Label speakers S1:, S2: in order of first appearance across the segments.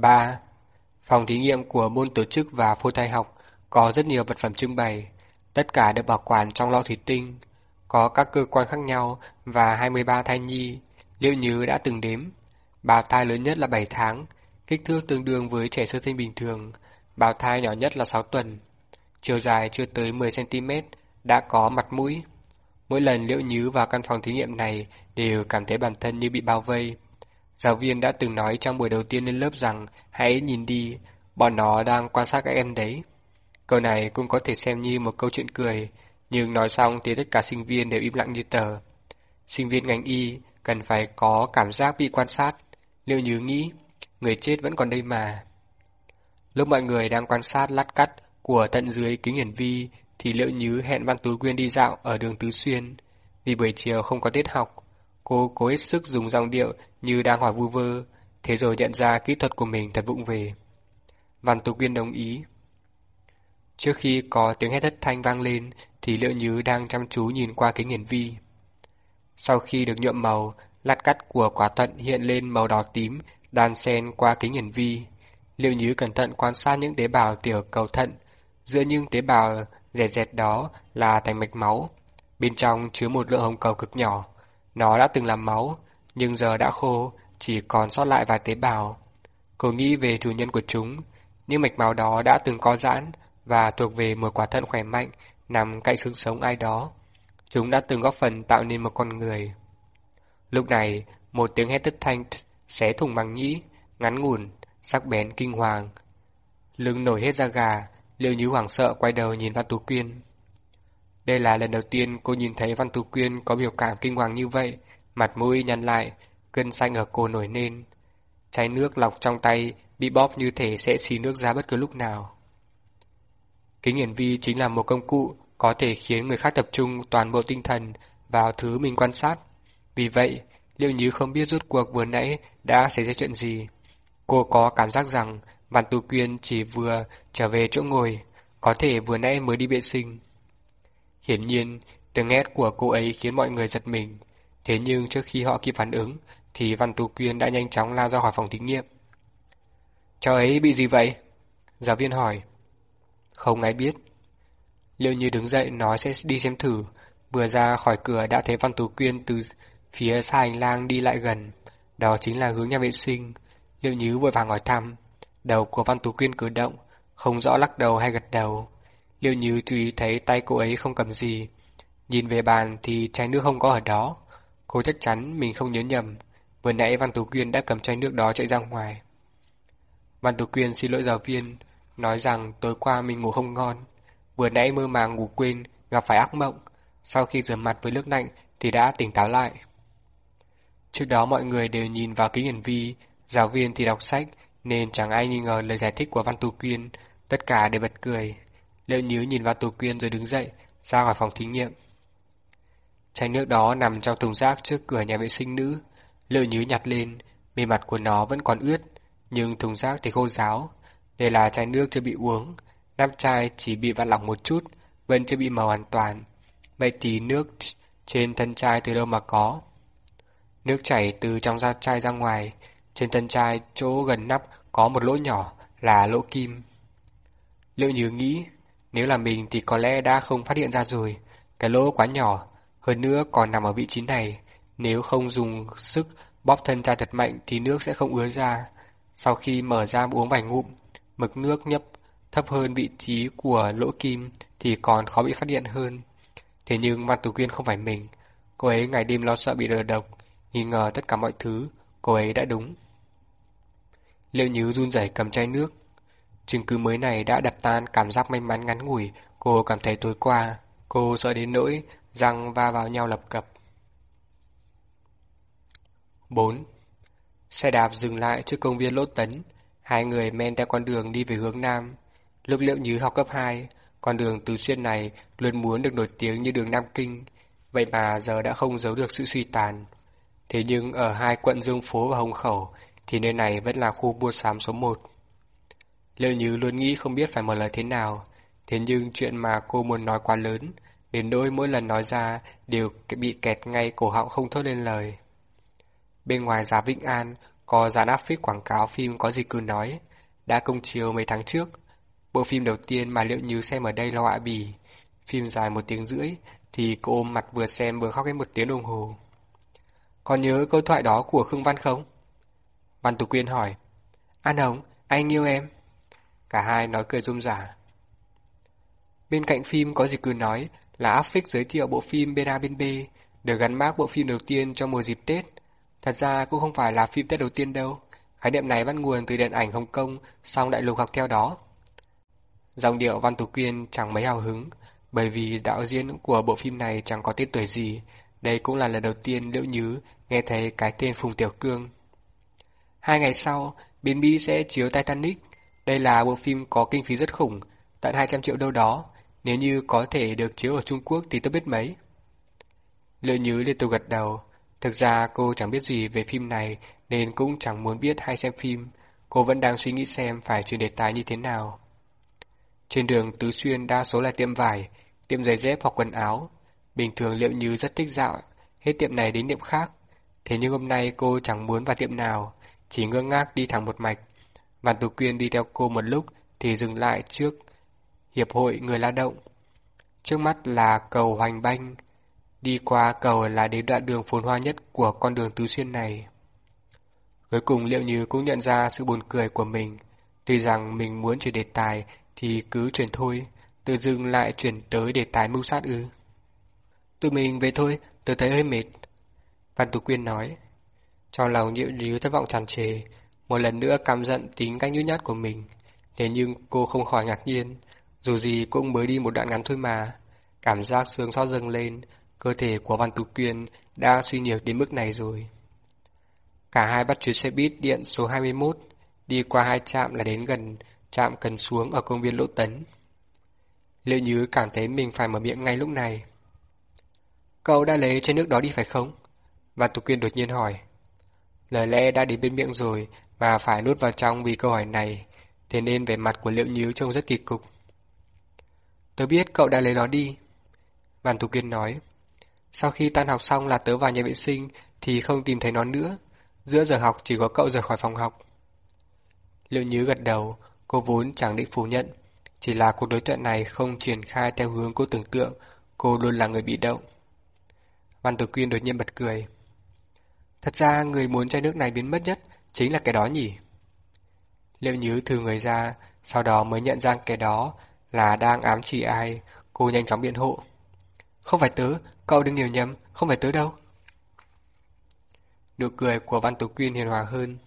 S1: 3. Phòng thí nghiệm của môn tổ chức và phôi thai học có rất nhiều vật phẩm trưng bày, tất cả được bảo quản trong lọ thủy tinh, có các cơ quan khác nhau và 23 thai nhi, liệu như đã từng đếm. Bào thai lớn nhất là 7 tháng, kích thước tương đương với trẻ sơ sinh bình thường, bào thai nhỏ nhất là 6 tuần. Chiều dài chưa tới 10cm, đã có mặt mũi. Mỗi lần Liễu Nhứ vào căn phòng thí nghiệm này đều cảm thấy bản thân như bị bao vây. Giáo viên đã từng nói trong buổi đầu tiên lên lớp rằng hãy nhìn đi, bọn nó đang quan sát các em đấy. Câu này cũng có thể xem như một câu chuyện cười, nhưng nói xong thì tất cả sinh viên đều im lặng như tờ. Sinh viên ngành y cần phải có cảm giác bị quan sát. Liệu như nghĩ, người chết vẫn còn đây mà. Lúc mọi người đang quan sát lát cắt của tận dưới kính hiển vi thì Liệu Nhứ hẹn Văn Tú Quyên đi dạo ở đường Tứ Xuyên. Vì buổi chiều không có tiết học, cô cố hết sức dùng giọng điệu như đang hỏi vu vơ, thế rồi nhận ra kỹ thuật của mình thật vụng về. Văn Tục Uyên đồng ý. Trước khi có tiếng hét thất thanh vang lên thì Liệu như đang chăm chú nhìn qua kính hiển vi. Sau khi được nhuộm màu, lát cắt của quả thận hiện lên màu đỏ tím, đan xen qua kính hiển vi. Liệu như cẩn thận quan sát những tế bào tiểu cầu thận, giữa những tế bào dẹt dẹt đó là thành mạch máu. Bên trong chứa một lượng hồng cầu cực nhỏ. Nó đã từng làm máu, nhưng giờ đã khô, chỉ còn sót lại vài tế bào. Cô nghĩ về chủ nhân của chúng, những mạch máu đó đã từng co giãn và thuộc về một quả thận khỏe mạnh nằm cạnh xương sống ai đó. Chúng đã từng góp phần tạo nên một con người. Lúc này, một tiếng hét tức thanh xé thùng màng nhĩ, ngắn ngủn, sắc bén kinh hoàng. Lưng nổi hết da gà, Liêu Như hoảng sợ quay đầu nhìn Văn Tú Quyên. Đây là lần đầu tiên cô nhìn thấy Văn Tú Quyên có biểu cảm kinh hoàng như vậy, mặt mũi nhăn lại, cơn xanh ở cổ nổi lên. Chai nước lọc trong tay bị bóp như thể sẽ xì nước ra bất cứ lúc nào. Kính hiển vi chính là một công cụ có thể khiến người khác tập trung toàn bộ tinh thần vào thứ mình quan sát. Vì vậy, liệu như không biết rốt cuộc vừa nãy đã xảy ra chuyện gì. Cô có cảm giác rằng Văn Tú Quyên chỉ vừa trở về chỗ ngồi, có thể vừa nãy mới đi vệ sinh. Hiển nhiên, tiếng hét của cô ấy khiến mọi người giật mình. Thế nhưng trước khi họ kịp phản ứng, thì Văn Tú Quyên đã nhanh chóng lao ra khỏi phòng thí nghiệm. Cháu ấy bị gì vậy? Giáo viên hỏi. Không ai biết. Liệu như đứng dậy nói sẽ đi xem thử, vừa ra khỏi cửa đã thấy Văn Tú Quyên từ phía xa hành lang đi lại gần. Đó chính là hướng nhà vệ sinh. Liệu như vội vàng hỏi thăm. Đầu của Văn Tú Quyên cử động, không rõ lắc đầu hay gật đầu. Liệu như tùy thấy tay cô ấy không cầm gì. Nhìn về bàn thì chai nước không có ở đó. Cô chắc chắn mình không nhớ nhầm. Vừa nãy Văn Tú Quyên đã cầm chai nước đó chạy ra ngoài. Văn Tú Quyên xin lỗi giáo viên, nói rằng tối qua mình ngủ không ngon. Vừa nãy mơ màng ngủ quên, gặp phải ác mộng. Sau khi rửa mặt với nước lạnh thì đã tỉnh táo lại. Trước đó mọi người đều nhìn vào kính hiển vi, giáo viên thì đọc sách, nên chẳng ai nghi ngờ lời giải thích của Văn Tú Quyên, tất cả đều bật cười. Liệu nhíu nhìn vào tù Quyên rồi đứng dậy, ra khỏi phòng thí nghiệm. Chai nước đó nằm trong thùng rác trước cửa nhà vệ sinh nữ. Liệu nhíu nhặt lên, bề mặt của nó vẫn còn ướt, nhưng thùng rác thì khô ráo. Đây là chai nước chưa bị uống, nắp chai chỉ bị vặn lỏng một chút, vẫn chưa bị màu hoàn toàn. Vậy thì nước trên thân chai từ đâu mà có? Nước chảy từ trong da chai ra ngoài, trên thân chai chỗ gần nắp có một lỗ nhỏ là lỗ kim. Liệu như nghĩ, nếu là mình thì có lẽ đã không phát hiện ra rồi, cái lỗ quá nhỏ, hơn nữa còn nằm ở vị trí này, nếu không dùng sức bóp thân ra thật mạnh thì nước sẽ không ứa ra. Sau khi mở ra uống vài ngụm, mực nước nhấp thấp hơn vị trí của lỗ kim thì còn khó bị phát hiện hơn. Thế nhưng Văn Tú Quyên không phải mình, cô ấy ngày đêm lo sợ bị đờ độc, nghi ngờ tất cả mọi thứ, cô ấy đã đúng. Liệu Nhứ run rẩy cầm chai nước. Chứng cứ mới này đã đập tan cảm giác may mắn ngắn ngủi cô cảm thấy tối qua. Cô sợ đến nỗi răng va vào nhau lập cập. 4. Xe đạp dừng lại trước công viên Lốt Tấn. Hai người men theo con đường đi về hướng Nam. Lực liệu như học cấp 2, con đường từ xuyên này luôn muốn được nổi tiếng như đường Nam Kinh. Vậy mà giờ đã không giấu được sự suy tàn. Thế nhưng ở hai quận Dương Phố và Hồng Khẩu thì nơi này vẫn là khu buôn sắm số 1. Liệu như luôn nghĩ không biết phải mở lời thế nào, thế nhưng chuyện mà cô muốn nói quá lớn, đến nỗi mỗi lần nói ra đều bị kẹt ngay cổ họng không thốt lên lời. Bên ngoài giá Vĩnh An có dán áp phích quảng cáo phim có gì cứ nói, đã công chiếu mấy tháng trước. Bộ phim đầu tiên mà Liệu Như xem ở đây là Họa Bì, phim dài một tiếng rưỡi, thì cô ôm mặt vừa xem vừa khóc hết một tiếng đồng hồ. Còn nhớ câu thoại đó của Khương Văn không? Văn Tú Quyên hỏi. An Hồng, anh yêu em. Cả hai nói cười rôm rả. Bên cạnh phim có gì cứ nói là affix giới thiệu bộ phim Bên A Bên B, được gắn mác bộ phim đầu tiên cho mùa dịp Tết. Thật ra cũng không phải là phim Tết đầu tiên đâu. Khái niệm này bắt nguồn từ điện ảnh Hồng Kông, song đại lục học theo đó. Dòng điệu Văn Tú Quyên chẳng mấy hào hứng, bởi vì đạo diễn của bộ phim này chẳng có tên tuổi gì. Đây cũng là lần đầu tiên Liễu Nhứ nghe thấy cái tên Phùng Tiểu Cương. Hai ngày sau, Biên Mỹ sẽ chiếu Titanic. Đây là bộ phim có kinh phí rất khủng, tận 200 triệu đâu đó. Nếu như có thể được chiếu ở Trung Quốc thì tôi biết mấy. Lợi Nhứ liên tục gật đầu. Thực ra cô chẳng biết gì về phim này nên cũng chẳng muốn biết hay xem phim. Cô vẫn đang suy nghĩ xem phải chuyển đề tài như thế nào. Trên đường Tứ Xuyên đa số là tiệm vải, tiệm giày dép hoặc quần áo. Bình thường Liệu Như rất thích dạo, hết tiệm này đến tiệm khác. Thế nhưng hôm nay cô chẳng muốn vào tiệm nào, chỉ ngơ ngác đi thẳng một mạch. Văn Tú Quyên đi theo cô một lúc thì dừng lại trước Hiệp hội Người Lao động. Trước mắt là cầu Hoành Banh, đi qua cầu là đến đoạn đường phồn hoa nhất của con đường Tứ Xuyên này. Cuối cùng Liệu Như cũng nhận ra sự buồn cười của mình, tuy rằng mình muốn chuyển đề tài thì cứ chuyển thôi, tự dưng lại chuyển tới đề tài mưu sát ư. Tụi mình về thôi, tôi thấy hơi mệt. Văn Tú Quyên nói. Trong lòng Liệu Như thất vọng tràn trề, một lần nữa căm giận tính cách nhút nhát của mình. Thế nhưng cô không khỏi ngạc nhiên, dù gì cũng mới đi một đoạn ngắn thôi mà. Cảm giác sướng so dâng lên, cơ thể của Văn Tú Quyên đã suy nhược đến mức này rồi. Cả hai bắt chuyến xe buýt điện số 21, đi qua hai trạm là đến gần trạm cần xuống ở công viên Lỗ Tấn. Liệu Như cảm thấy mình phải mở miệng ngay lúc này. Cậu đã lấy chai nước đó đi phải không? Văn Tú Quyên đột nhiên hỏi. Lời lẽ đã đến bên miệng rồi mà phải nuốt vào trong vì câu hỏi này, thế nên vẻ mặt của Liệu Nhíu trông rất kỳ cục. Tớ biết cậu đã lấy nó đi. Văn thủ kiên nói. Sau khi tan học xong là tớ vào nhà vệ sinh thì không tìm thấy nó nữa. Giữa giờ học chỉ có cậu rời khỏi phòng học. Liệu Nhíu gật đầu, cô vốn chẳng định phủ nhận. Chỉ là cuộc đối thoại này không triển khai theo hướng cô tưởng tượng, cô luôn là người bị động. Văn Tử Quyên đột nhiên bật cười. Thật ra người muốn chai nước này biến mất nhất chính là cái đó nhỉ? Liệu nhứ thử người ra, sau đó mới nhận ra cái đó là đang ám chỉ ai, cô nhanh chóng biện hộ. Không phải tớ, cậu đừng hiểu nhầm, không phải tớ đâu. Nụ cười của Văn Tú Quyên hiền hòa hơn.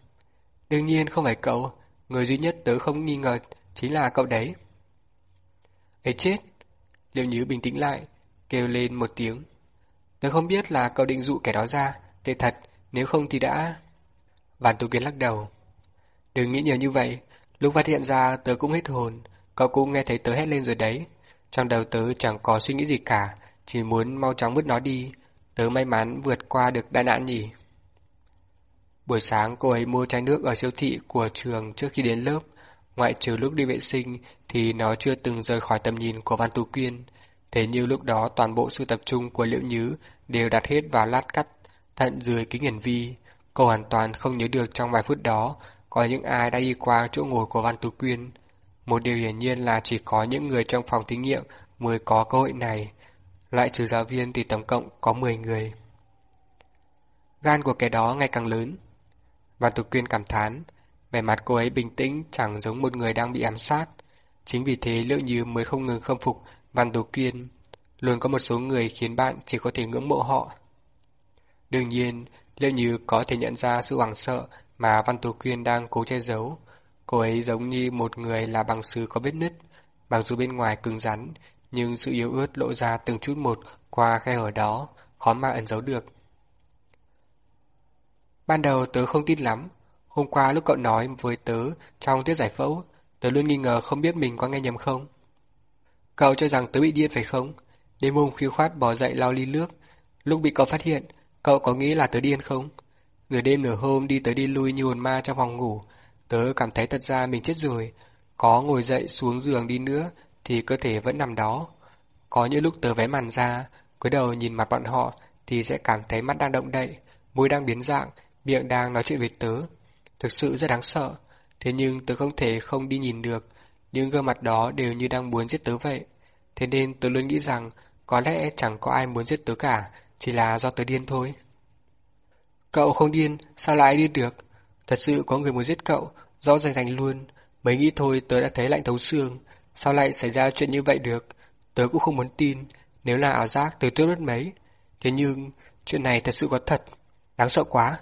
S1: Đương nhiên không phải cậu, người duy nhất tớ không nghi ngờ chính là cậu đấy. Ấy chết! Liệu nhứ bình tĩnh lại, kêu lên một tiếng. Tớ không biết là cậu định dụ kẻ đó ra, tệ thật, nếu không thì đã... Văn Tú Quyên lắc đầu. Đừng nghĩ nhiều như vậy, lúc phát hiện ra tớ cũng hết hồn, cậu cũng nghe thấy tớ hét lên rồi đấy. Trong đầu tớ chẳng có suy nghĩ gì cả, chỉ muốn mau chóng vứt nó đi. Tớ may mắn vượt qua được đại nạn nhỉ. Buổi sáng cô ấy mua chai nước ở siêu thị của trường trước khi đến lớp. Ngoại trừ lúc đi vệ sinh thì nó chưa từng rời khỏi tầm nhìn của Văn Tú Quyên. Thế như lúc đó toàn bộ sự tập trung của Liễu Nhứ đều đặt hết vào lát cắt thận dưới kính hiển vi. Cô hoàn toàn không nhớ được trong vài phút đó có những ai đã đi qua chỗ ngồi của Văn Tú Quyên. Một điều hiển nhiên là chỉ có những người trong phòng thí nghiệm mới có cơ hội này. Loại trừ giáo viên thì tổng cộng có 10 người. Gan của kẻ đó ngày càng lớn. Văn Tú Quyên cảm thán, vẻ mặt cô ấy bình tĩnh chẳng giống một người đang bị ám sát. Chính vì thế Liệu Như mới không ngừng khâm phục Văn Tú Quyên. Luôn có một số người khiến bạn chỉ có thể ngưỡng mộ họ. Đương nhiên, Liệu Như có thể nhận ra sự hoảng sợ mà Văn Tú Quyên đang cố che giấu. Cô ấy giống như một người là bằng sứ có vết nứt, mặc dù bên ngoài cứng rắn, nhưng sự yếu ớt lộ ra từng chút một qua khe hở đó, khó mà ẩn giấu được. Ban đầu tớ không tin lắm, hôm qua lúc cậu nói với tớ trong tiết giải phẫu, tớ luôn nghi ngờ không biết mình có nghe nhầm không. Cậu cho rằng tớ bị điên phải không? Đêm hôm khuya khoát bỏ dậy lau ly nước, lúc bị cậu phát hiện, cậu có nghĩ là tớ điên không? Nửa đêm nửa hôm đi tới đi lui như hồn ma trong phòng ngủ, tớ cảm thấy thật ra mình chết rồi. Có ngồi dậy xuống giường đi nữa thì cơ thể vẫn nằm đó. Có những lúc tớ vé màn ra, cúi đầu nhìn mặt bọn họ thì sẽ cảm thấy mắt đang động đậy, môi đang biến dạng, miệng đang nói chuyện với tớ. thực sự rất đáng sợ. Thế nhưng tớ không thể không đi nhìn được, những gương mặt đó đều như đang muốn giết tớ vậy. Thế nên tớ luôn nghĩ rằng có lẽ chẳng có ai muốn giết tớ cả, chỉ là do tớ điên thôi. Cậu không điên, sao lại điên được? Thật sự có người muốn giết cậu, rõ ràng rành luôn. Mới nghĩ thôi tớ đã thấy lạnh thấu xương, sao lại xảy ra chuyện như vậy được? Tớ cũng không muốn tin, nếu là ảo giác tớ tuyết mất mấy. Thế nhưng, chuyện này thật sự có thật, đáng sợ quá.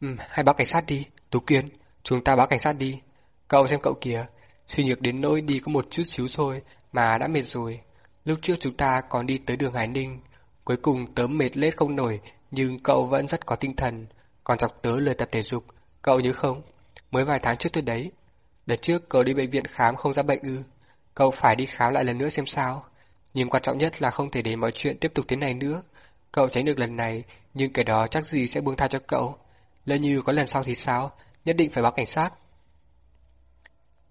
S1: Ừ, hãy báo cảnh sát đi, Tú Kiên, chúng ta báo cảnh sát đi. Cậu xem cậu kìa, suy nhược đến nỗi đi có một chút xíu thôi mà đã mệt rồi. Lúc trước chúng ta còn đi tới đường Hải Ninh, cuối cùng tớ mệt lết không nổi, nhưng cậu vẫn rất có tinh thần, còn dọc tớ lời tập thể dục, cậu nhớ không? Mới vài tháng trước tôi đấy. Đợt trước cậu đi bệnh viện khám không ra bệnh ư. Cậu phải đi khám lại lần nữa xem sao. Nhưng quan trọng nhất là không thể để mọi chuyện tiếp tục thế này nữa. Cậu tránh được lần này, nhưng cái đó chắc gì sẽ buông tha cho cậu. Lỡ như có lần sau thì sao? Nhất định phải báo cảnh sát.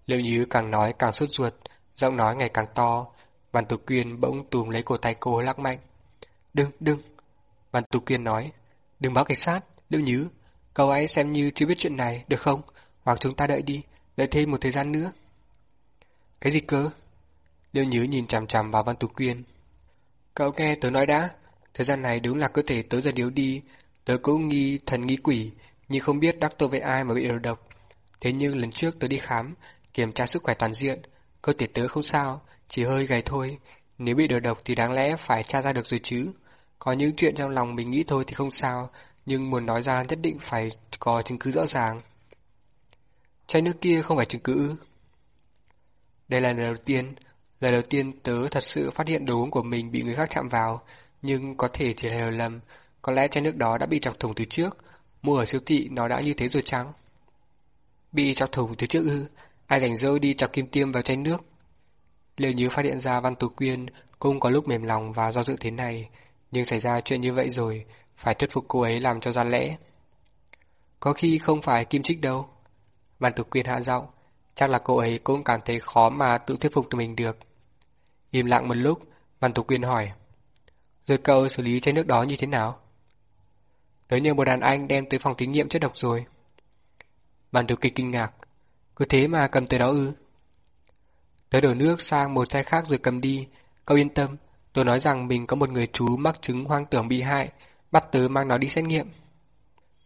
S1: Liệu như càng nói càng sốt ruột, giọng nói ngày càng to. Văn Tú Quyên bỗng túm lấy cổ tay cô lắc mạnh. Đừng, đừng. Văn Tú Kiên nói. Đừng báo cảnh sát, Liễu Nhứ. Cậu ấy xem như chưa biết chuyện này, được không? Hoặc chúng ta đợi đi, đợi thêm một thời gian nữa. Cái gì cơ? Liêu Nhứ nhìn chằm chằm vào Văn Tú Kiên. Cậu nghe tớ nói đã, thời gian này đúng là cơ thể tớ dần yếu đi, tớ cũng nghi thần nghi quỷ, nhưng không biết đắc tội với ai mà bị đầu độc. Thế nhưng lần trước tớ đi khám, kiểm tra sức khỏe toàn diện, cơ thể tớ không sao, chỉ hơi gầy thôi. Nếu bị đầu độc thì đáng lẽ phải tra ra được rồi chứ. Có những chuyện trong lòng mình nghĩ thôi thì không sao, nhưng muốn nói ra nhất định phải có chứng cứ rõ ràng. Chai nước kia không phải chứng cứ Đây là lần đầu tiên, lần đầu tiên tớ thật sự phát hiện đồ uống của mình bị người khác chạm vào, nhưng có thể chỉ là hiểu lầm, có lẽ chai nước đó đã bị chọc thủng từ trước, mua ở siêu thị nó đã như thế rồi chăng? Bị chọc thủng từ trước ư, ai rảnh rỗi đi chọc kim tiêm vào chai nước? Liệu như phát hiện ra Văn Tú Quyên cũng có lúc mềm lòng và do dự thế này, nhưng xảy ra chuyện như vậy rồi, phải thuyết phục cô ấy làm cho ra lẽ. Có khi không phải kim trích đâu. Văn Tục Quyên hạ giọng, chắc là cô ấy cũng cảm thấy khó mà tự thuyết phục mình được. Im lặng một lúc, Văn Tục Quyên hỏi. Rồi cậu xử lý chai nước đó như thế nào? Tớ nhờ một đàn anh đem tới phòng thí nghiệm chất độc rồi. Văn Tục Kịch kinh ngạc. Cứ thế mà cầm tới đó ư? Tớ đổ nước sang một chai khác rồi cầm đi. Cậu yên tâm, tôi nói rằng mình có một người chú mắc chứng hoang tưởng bị hại, bắt tớ mang nó đi xét nghiệm.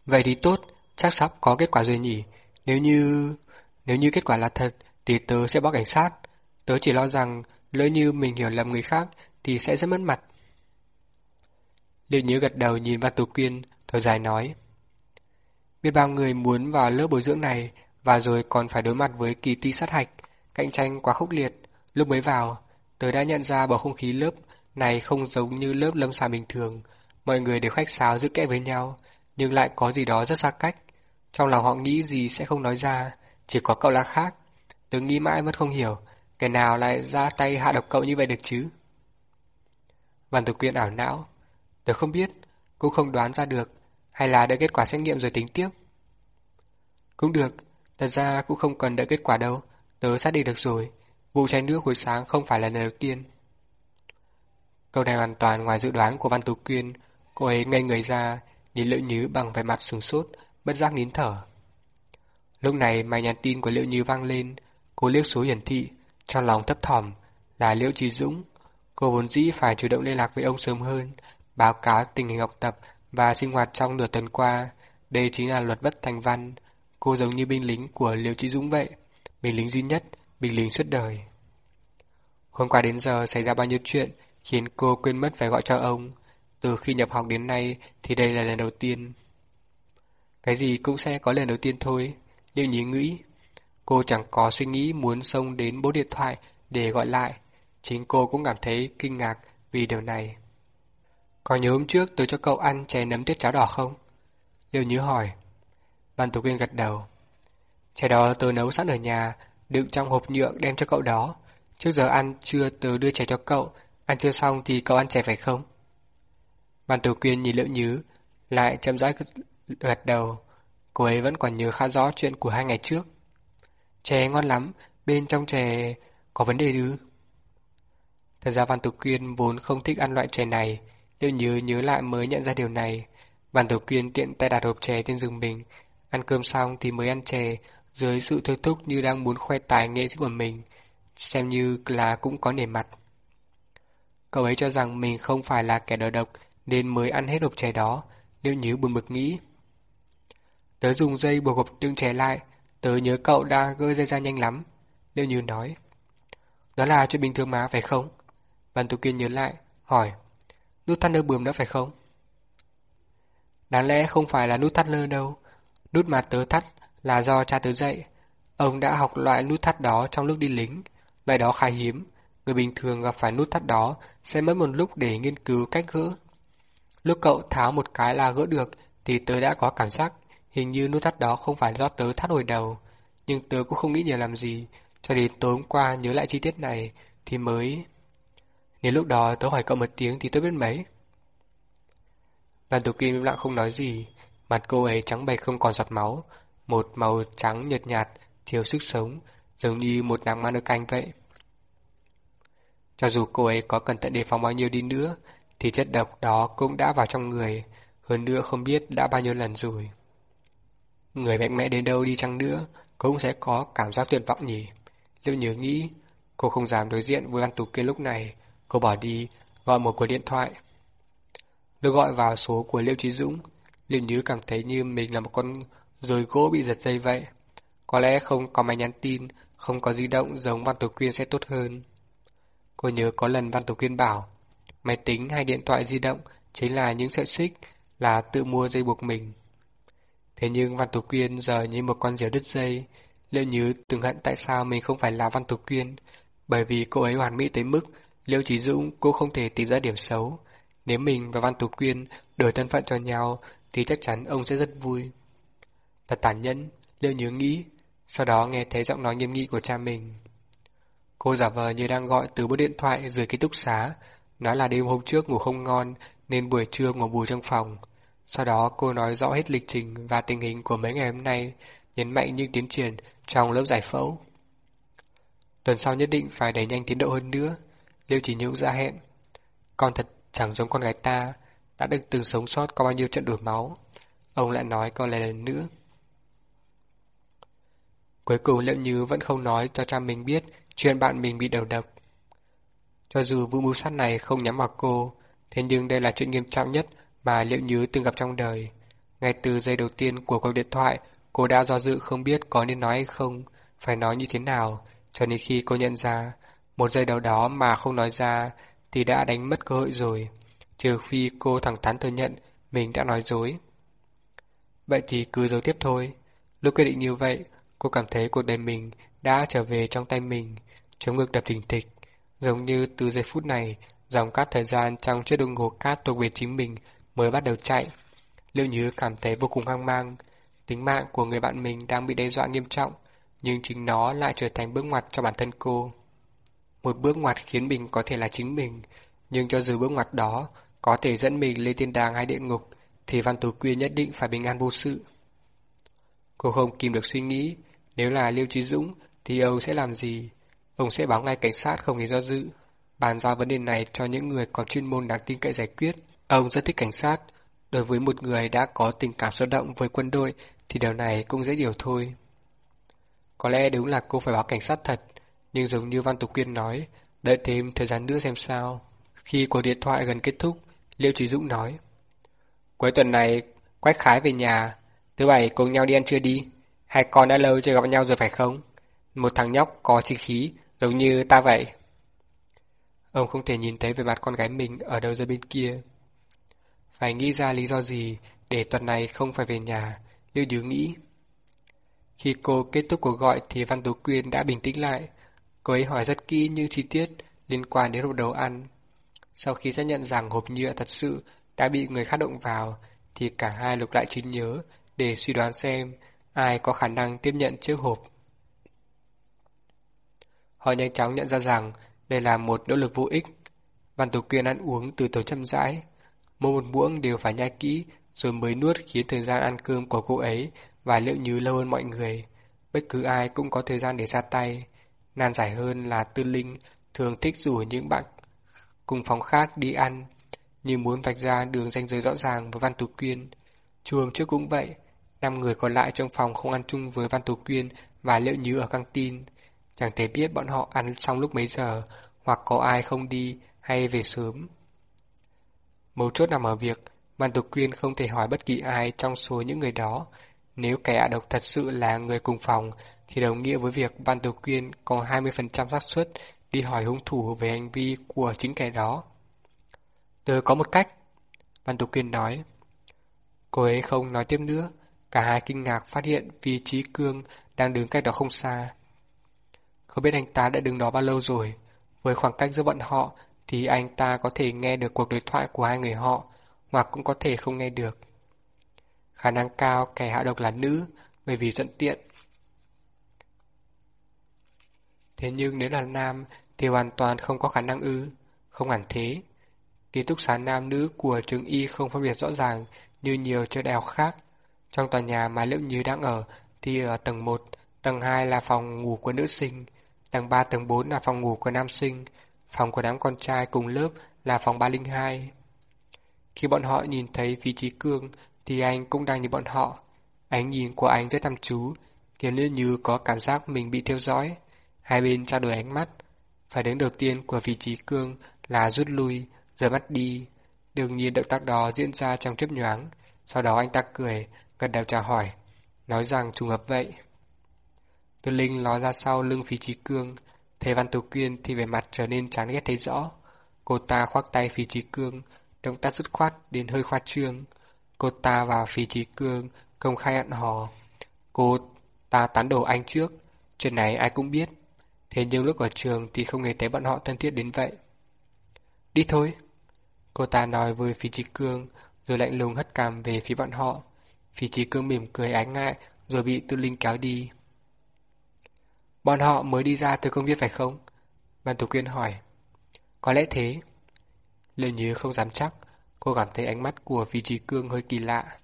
S1: Vậy thì tốt, chắc sắp có kết quả rồi nhỉ. Nếu như... Nếu như kết quả là thật, thì tớ sẽ báo cảnh sát. Tớ chỉ lo rằng, lỡ như mình hiểu lầm người khác, thì sẽ rất mất mặt. Liệu nhớ gật đầu nhìn vào Tú Quyên, thở dài nói. Biết bao người muốn vào lớp bồi dưỡng này, và rồi còn phải đối mặt với kỳ thi sát hạch, cạnh tranh quá khốc liệt. Lúc mới vào, tớ đã nhận ra bầu không khí lớp này không giống như lớp lâm sàng bình thường. Mọi người đều khách sáo giữ kẽ với nhau, nhưng lại có gì đó rất xa cách. Trong lòng họ nghĩ gì sẽ không nói ra, chỉ có cậu là khác. Tớ nghĩ mãi vẫn không hiểu, kẻ nào lại ra tay hạ độc cậu như vậy được chứ? Văn Tử Quyên ảo não. Tớ không biết, cũng không đoán ra được, hay là đợi kết quả xét nghiệm rồi tính tiếp. Cũng được, thật ra cũng không cần đợi kết quả đâu, tớ xác định được rồi. Vụ cháy nước hồi sáng không phải là lần đầu tiên. Câu này hoàn toàn ngoài dự đoán của Văn Tú Quyên, cô ấy ngây người ra, nhìn Liệu Như bằng vẻ mặt sừng sốt, bất giác nín thở. Lúc này máy nhắn tin của Liệu Như vang lên, cô liếc số hiển thị, trong lòng thấp thỏm là Liễu Trí Dũng. Cô vốn dĩ phải chủ động liên lạc với ông sớm hơn, báo cáo tình hình học tập và sinh hoạt trong nửa tuần qua. Đây chính là luật bất thành văn. Cô giống như binh lính của Liễu Trí Dũng vậy, binh lính duy nhất, binh lính suốt đời. Hôm qua đến giờ xảy ra bao nhiêu chuyện khiến cô quên mất phải gọi cho ông. Từ khi nhập học đến nay thì đây là lần đầu tiên. Cái gì cũng sẽ có lần đầu tiên thôi, Liêu Nhí nghĩ. Cô chẳng có suy nghĩ muốn xông đến bố điện thoại để gọi lại. Chính cô cũng cảm thấy kinh ngạc vì điều này. Có nhớ hôm trước tôi cho cậu ăn chè nấm tiết cháo đỏ không? Liêu Nhí hỏi. Văn Tú Quyên gật đầu. Chè đó tôi nấu sẵn ở nhà, đựng trong hộp nhựa đem cho cậu đó. Trước giờ ăn chưa tớ đưa chè cho cậu, ăn chưa xong thì cậu ăn chè phải không? Bàn Tú Quyên nhìn Liệu Nhứ, lại chậm rãi gật đầu. Cô ấy vẫn còn nhớ khá rõ chuyện của hai ngày trước. Chè ngon lắm, bên trong chè có vấn đề ư? Thật ra Văn Tử Quyên vốn không thích ăn loại chè này, nếu nhớ nhớ lại mới nhận ra điều này. Văn Tử Quyên tiện tay đặt hộp chè trên giường mình, Ăn cơm xong thì mới ăn chè, dưới sự thôi thúc như đang muốn khoe tài nghệ sĩ của mình, xem như là cũng có nể mặt. Cậu ấy cho rằng mình không phải là kẻ đầu độc nên mới ăn hết hộp chè đó, Liêu nhíu buồn bực nghĩ. Tớ dùng dây buộc hộp đựng chè lại, tớ nhớ cậu đã gỡ dây ra nhanh lắm. Liêu nhíu nói. Đó là chuyện bình thường mà, phải không? Văn Tú Kiên nhớ lại, hỏi. Nút thắt nơ bướm đó phải không? Đáng lẽ không phải là nút thắt lơ đâu. Nút mà tớ thắt là do cha tớ dạy. Ông đã học loại nút thắt đó trong lúc đi lính. Loại đó khá hiếm. Người bình thường gặp phải nút thắt đó sẽ mất một lúc để nghiên cứu cách gỡ. Lúc cậu tháo một cái là gỡ được thì tớ đã có cảm giác hình như nút thắt đó không phải do tớ thắt hồi đầu. Nhưng tớ cũng không nghĩ nhiều làm gì. Cho đến tối hôm qua nhớ lại chi tiết này thì mới... Nếu lúc đó tớ hỏi cậu một tiếng thì tớ biết mấy. Văn tử Kim im lặng không nói gì, mặt cô ấy trắng bệch không còn giọt máu, một màu trắng nhợt nhạt, thiếu sức sống, giống như một nàng ma canh vậy. Cho dù cô ấy có cẩn thận đề phòng bao nhiêu đi nữa, thì chất độc đó cũng đã vào trong người, hơn nữa không biết đã bao nhiêu lần rồi. Người mạnh mẽ đến đâu đi chăng nữa, cũng sẽ có cảm giác tuyệt vọng nhỉ. Liệu nhớ nghĩ, cô không dám đối diện với Văn tù Kiên lúc này, cô bỏ đi, gọi một cuộc điện thoại. Được gọi vào số của Liêu Trí Dũng, Liêu Nhứ cảm thấy như mình là một con rồi gỗ bị giật dây vậy. Có lẽ không có máy nhắn tin, không có di động giống Văn Tổ Quyên sẽ tốt hơn. Cô nhớ có lần Văn Tổ kiên bảo, máy tính hay điện thoại di động chính là những sợi xích, là tự mua dây buộc mình. Thế nhưng Văn Tổ Quyên giờ như một con diều đứt dây, Liêu Nhứ từng hận tại sao mình không phải là Văn Tổ Quyên, bởi vì cô ấy hoàn mỹ tới mức Liêu Trí Dũng cô không thể tìm ra điểm xấu, nếu mình và Văn Tú Quyên đổi thân phận cho nhau thì chắc chắn ông sẽ rất vui. Thật tàn nhẫn, Liêu nhớ nghĩ, sau đó nghe thấy giọng nói nghiêm nghị của cha mình. Cô giả vờ như đang gọi từ bức điện thoại dưới ký túc xá, nói là đêm hôm trước ngủ không ngon nên buổi trưa ngủ bù trong phòng. Sau đó cô nói rõ hết lịch trình và tình hình của mấy ngày hôm nay, nhấn mạnh những tiến triển trong lớp giải phẫu. Tuần sau nhất định phải đẩy nhanh tiến độ hơn nữa, Liêu chỉ nhũ ra hẹn. con thật Chẳng giống con gái ta, đã được từng sống sót qua bao nhiêu trận đổ máu. Ông lại nói câu lại lần nữa. Cuối cùng Liệu Như vẫn không nói cho cha mình biết chuyện bạn mình bị đầu độc. Cho dù vụ mưu sát này không nhắm vào cô, thế nhưng đây là chuyện nghiêm trọng nhất mà Liệu Nhứ từng gặp trong đời. Ngay từ giây đầu tiên của cuộc điện thoại, cô đã do dự không biết có nên nói hay không, phải nói như thế nào, cho đến khi cô nhận ra, một giây đầu đó mà không nói ra thì đã đánh mất cơ hội rồi, trừ phi cô thẳng thắn thừa nhận mình đã nói dối. Vậy thì cứ giấu tiếp thôi. Lúc quyết định như vậy, cô cảm thấy cuộc đời mình đã trở về trong tay mình, chống ngực đập thình thịch, giống như từ giây phút này, dòng cát thời gian trong chiếc đồng hồ cát thuộc về chính mình mới bắt đầu chạy. Liệu như cảm thấy vô cùng hoang mang, tính mạng của người bạn mình đang bị đe dọa nghiêm trọng, nhưng chính nó lại trở thành bước ngoặt cho bản thân cô. Một bước ngoặt khiến mình có thể là chính mình, nhưng cho dù bước ngoặt đó có thể dẫn mình lên thiên đàng hay địa ngục, thì Văn Tú Quyên nhất định phải bình an vô sự. Cô không kìm được suy nghĩ, nếu là Liêu Trí Dũng thì ông sẽ làm gì? Ông sẽ báo ngay cảnh sát không hề do dự, bàn giao vấn đề này cho những người có chuyên môn đáng tin cậy giải quyết. Ông rất thích cảnh sát, đối với một người đã có tình cảm sâu động với quân đội thì điều này cũng dễ điều thôi. Có lẽ đúng là cô phải báo cảnh sát thật, nhưng giống như Văn Tục Quyên nói, đợi thêm thời gian nữa xem sao. Khi cuộc điện thoại gần kết thúc, Liêu Trí Dũng nói. Cuối tuần này, Quách Khái về nhà, thứ bảy cùng nhau đi ăn trưa đi. Hai con đã lâu chưa gặp nhau rồi phải không? Một thằng nhóc có chi khí, giống như ta vậy. Ông không thể nhìn thấy về mặt con gái mình ở đâu ra bên kia. Phải nghĩ ra lý do gì để tuần này không phải về nhà, Lưu Điếu nghĩ. Khi cô kết thúc cuộc gọi thì Văn Tú Quyên đã bình tĩnh lại, Cô ấy hỏi rất kỹ những chi tiết liên quan đến hộp đầu ăn. Sau khi xác nhận rằng hộp nhựa thật sự đã bị người khác động vào, thì cả hai lục lại trí nhớ để suy đoán xem ai có khả năng tiếp nhận chiếc hộp. Họ nhanh chóng nhận ra rằng đây là một nỗ lực vô ích. Văn Tú Quyên ăn uống từ từ chậm rãi. Mỗi một muỗng đều phải nhai kỹ rồi mới nuốt khiến thời gian ăn cơm của cô ấy và liệu như lâu hơn mọi người. Bất cứ ai cũng có thời gian để ra tay. Nan giải hơn là Tư Linh thường thích rủ những bạn cùng phòng khác đi ăn, như muốn vạch ra đường ranh giới rõ ràng với Văn Tú Quyên. chuồng trước cũng vậy, năm người còn lại trong phòng không ăn chung với Văn tú Quyên và Liệu Như ở căng tin. Chẳng thể biết bọn họ ăn xong lúc mấy giờ, hoặc có ai không đi hay về sớm. Mấu chốt nằm ở việc Văn Tục Quyên không thể hỏi bất kỳ ai trong số những người đó. Nếu kẻ độc thật sự là người cùng phòng, thì đồng nghĩa với việc Văn Tục Quyên có 20% xác suất đi hỏi hung thủ về hành vi của chính kẻ đó. Tớ có một cách, Văn Tục Quyên nói. Cô ấy không nói tiếp nữa, cả hai kinh ngạc phát hiện vì Trí Cương đang đứng cách đó không xa. Không biết anh ta đã đứng đó bao lâu rồi, với khoảng cách giữa bọn họ thì anh ta có thể nghe được cuộc đối thoại của hai người họ, hoặc cũng có thể không nghe được. Khả năng cao kẻ hạ độc là nữ, bởi vì dẫn tiện. Thế nhưng nếu là nam thì hoàn toàn không có khả năng ư, không hẳn thế. Ký túc xá nam nữ của trường y không phân biệt rõ ràng như nhiều trường đại học khác. Trong tòa nhà mà Liễu Như đang ở thì ở tầng 1, tầng 2 là phòng ngủ của nữ sinh, tầng 3 tầng 4 là phòng ngủ của nam sinh, phòng của đám con trai cùng lớp là phòng 302. Khi bọn họ nhìn thấy vị trí cương thì anh cũng đang nhìn bọn họ. Ánh nhìn của anh rất chăm chú, khiến Liên Như có cảm giác mình bị theo dõi. Hai bên trao đổi ánh mắt. phải đứng đầu tiên của vị trí cương là rút lui, rời mắt đi. Đương nhiên động tác đó diễn ra trong chớp nhoáng. Sau đó anh ta cười, gật đầu chào hỏi, nói rằng trùng hợp vậy. Tư Linh ló ra sau lưng phí trí cương, thấy Văn Tú Quyên thì vẻ mặt trở nên chán ghét thấy rõ. Cô ta khoác tay phí trí cương, động tác dứt khoát đến hơi khoa trương. Cô ta và phí trí cương công khai hẹn hò. Cô ta tán đổ anh trước, chuyện này ai cũng biết. Thế nhưng lúc ở trường thì không hề thấy bọn họ thân thiết đến vậy. Đi thôi. Cô ta nói với phí trí cương, rồi lạnh lùng hất cằm về phía bọn họ. Phí trí cương mỉm cười ái ngại, rồi bị tư linh kéo đi. Bọn họ mới đi ra từ công viên phải không? Văn Tú Quyên hỏi. Có lẽ thế. Lê như không dám chắc, cô cảm thấy ánh mắt của vị Trí Cương hơi kỳ lạ.